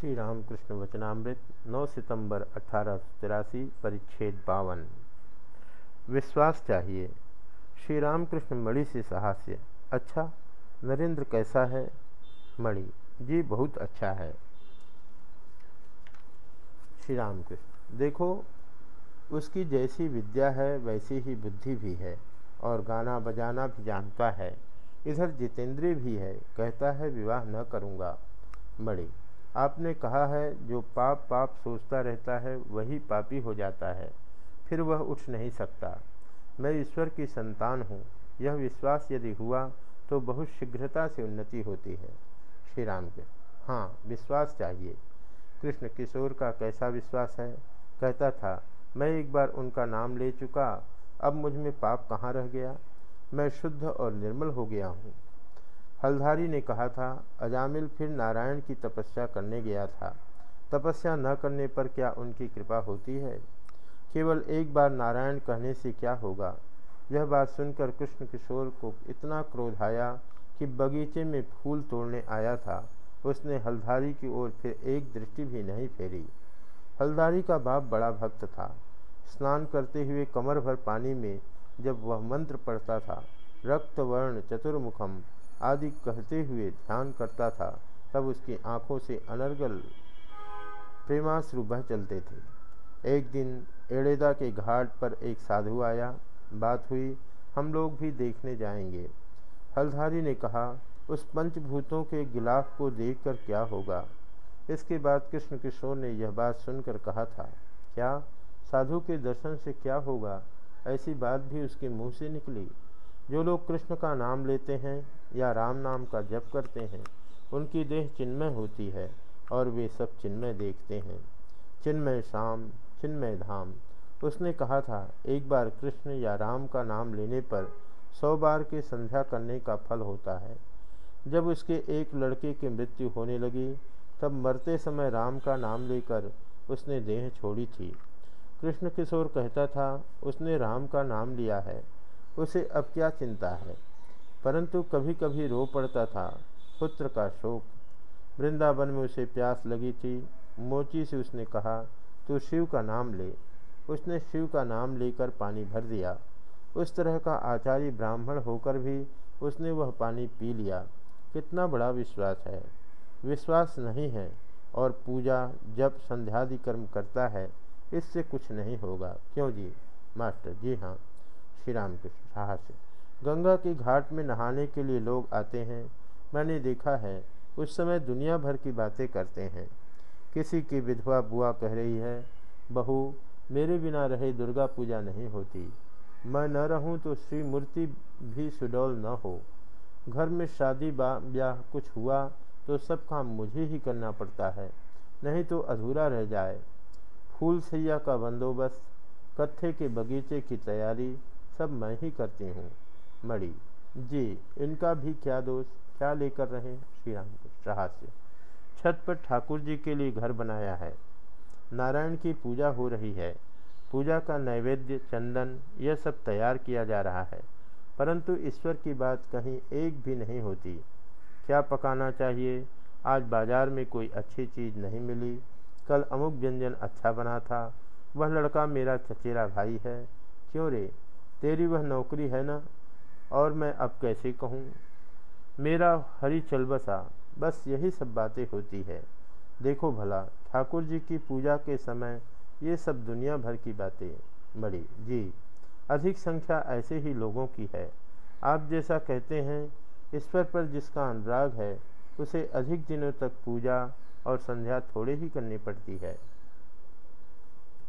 श्री रामकृष्ण वचनामृत 9 सितंबर अठारह सौ तिरासी, परिच्छेद बावन। विश्वास चाहिए। श्री रामकृष्ण मणि से साहस्य अच्छा नरेंद्र कैसा है? मणि, जी, बहुत अच्छा है। श्री रामकृष्ण, देखो, उसकी जैसी विद्या है, वैसी ही बुद्धि भी है, और गाना बजाना भी जानता है। इधर जितेंद्रिय भी है, कहता है, विवाह न करूँगा। मणि आपने कहा है, जो पाप पाप सोचता रहता है, वही पापी हो जाता है। फिर वह उठ नहीं सकता। मैं ईश्वर की संतान हूँ। यह विश्वास यदि हुआ तो बहुत शीघ्रता से उन्नति होती है। श्री राम के हाँ विश्वास चाहिए। कृष्ण किशोर का कैसा विश्वास है? कहता था, मैं एक बार उनका नाम ले चुका। अब मुझमें पाप कहाँ रह गया? मैं शुद्ध और निर्मल हो गया हूँ। हल्धारी ने कहा था, अजामिल फिर नारायण की तपस्या करने गया था। तपस्या न करने पर क्या उनकी कृपा होती है? केवल एक बार नारायण कहने से क्या होगा? यह बात सुनकर कृष्ण किशोर को इतना क्रोध आया कि बगीचे में फूल तोड़ने आया था। उसने हल्धारी की ओर फिर एक दृष्टि भी नहीं फेरी। हल्दारी का बाप बड़ा भक्त था। स्नान करते हुए कमर भर पानी में जब वह मंत्र पढ़ता था रक्त वर्ण चतुर्मुखम आदि कहते हुए ध्यान करता था, तब उसकी आँखों से अनर्गल प्रेमाश्रु बह चलते थे। एक दिन एड़ेदा के घाट पर एक साधु आया, बात हुई, हम लोग भी देखने जाएँगे। हल्धारी ने कहा, उस पंचभूतों के गिलाफ को देखकर क्या होगा? इसके बाद कृष्ण किशोर ने यह बात सुनकर कहा था, क्या साधु के दर्शन से क्या होगा? ऐसी बात भी उसके मुँह से निकली। जो लोग कृष्ण का नाम लेते हैं या राम नाम का जप करते हैं, उनकी देह चिन्मय होती है और वे सब चिन्मय देखते हैं। चिन्मय शाम चिन्मय धाम। उसने कहा था, एक बार कृष्ण या राम का नाम लेने पर सौ बार के संध्या करने का फल होता है। जब उसके एक लड़के की मृत्यु होने लगी, तब मरते समय राम का नाम लेकर उसने देह छोड़ी थी। कृष्ण किशोर कहता था, उसने राम का नाम लिया है। उसे अब क्या चिंता है? परंतु कभी कभी रो पड़ता था, पुत्र का शोक। वृंदावन में उसे प्यास लगी थी। मोची से उसने कहा, तू शिव का नाम ले। उसने शिव का नाम लेकर पानी भर दिया। उस तरह का आचार्य ब्राह्मण होकर भी उसने वह पानी पी लिया। कितना बड़ा विश्वास है। विश्वास नहीं है और पूजा जब संध्यादि कर्म करता है, इससे कुछ नहीं होगा। क्यों जी? मास्टर जी हाँ। श्री रामकृष्ण साहस। गंगा के घाट में नहाने के लिए लोग आते हैं। मैंने देखा है, उस समय दुनिया भर की बातें करते हैं। किसी की विधवा बुआ कह रही है, बहू, मेरे बिना रहे दुर्गा पूजा नहीं होती। मैं न रहूँ तो श्री मूर्ति भी सुडौल न हो। घर में शादी ब्याह कुछ हुआ तो सब काम मुझे ही करना पड़ता है, नहीं तो अधूरा रह जाए। फूल सैया का बंदोबस्त, कत्थे के बगीचे की तैयारी सब मैं ही करती हूँ। मणि, जी, इनका भी क्या दोष? क्या लेकर रहे श्री राम रहस्य। छत पर ठाकुर जी के लिए घर बनाया है। नारायण की पूजा हो रही है। पूजा का नैवेद्य, चंदन, यह सब तैयार किया जा रहा है। परंतु ईश्वर की बात कहीं एक भी नहीं होती। क्या पकाना चाहिए? आज बाज़ार में कोई अच्छी चीज़ नहीं मिली। कल अमुक व्यंजन अच्छा बना था। वह लड़का मेरा चचेरा भाई है। क्यों रे? तेरी वह नौकरी है ना? और मैं अब कैसे कहूँ? मेरा हरी चल बसा, बस यही सब बातें होती है। देखो भला, ठाकुर जी की पूजा के समय ये सब दुनिया भर की बातें। बड़ी, जी, अधिक संख्या ऐसे ही लोगों की है। आप जैसा कहते हैं, ईश्वर पर जिसका अनुराग है, उसे अधिक दिनों तक पूजा और संध्या थोड़े ही करनी पड़ती है।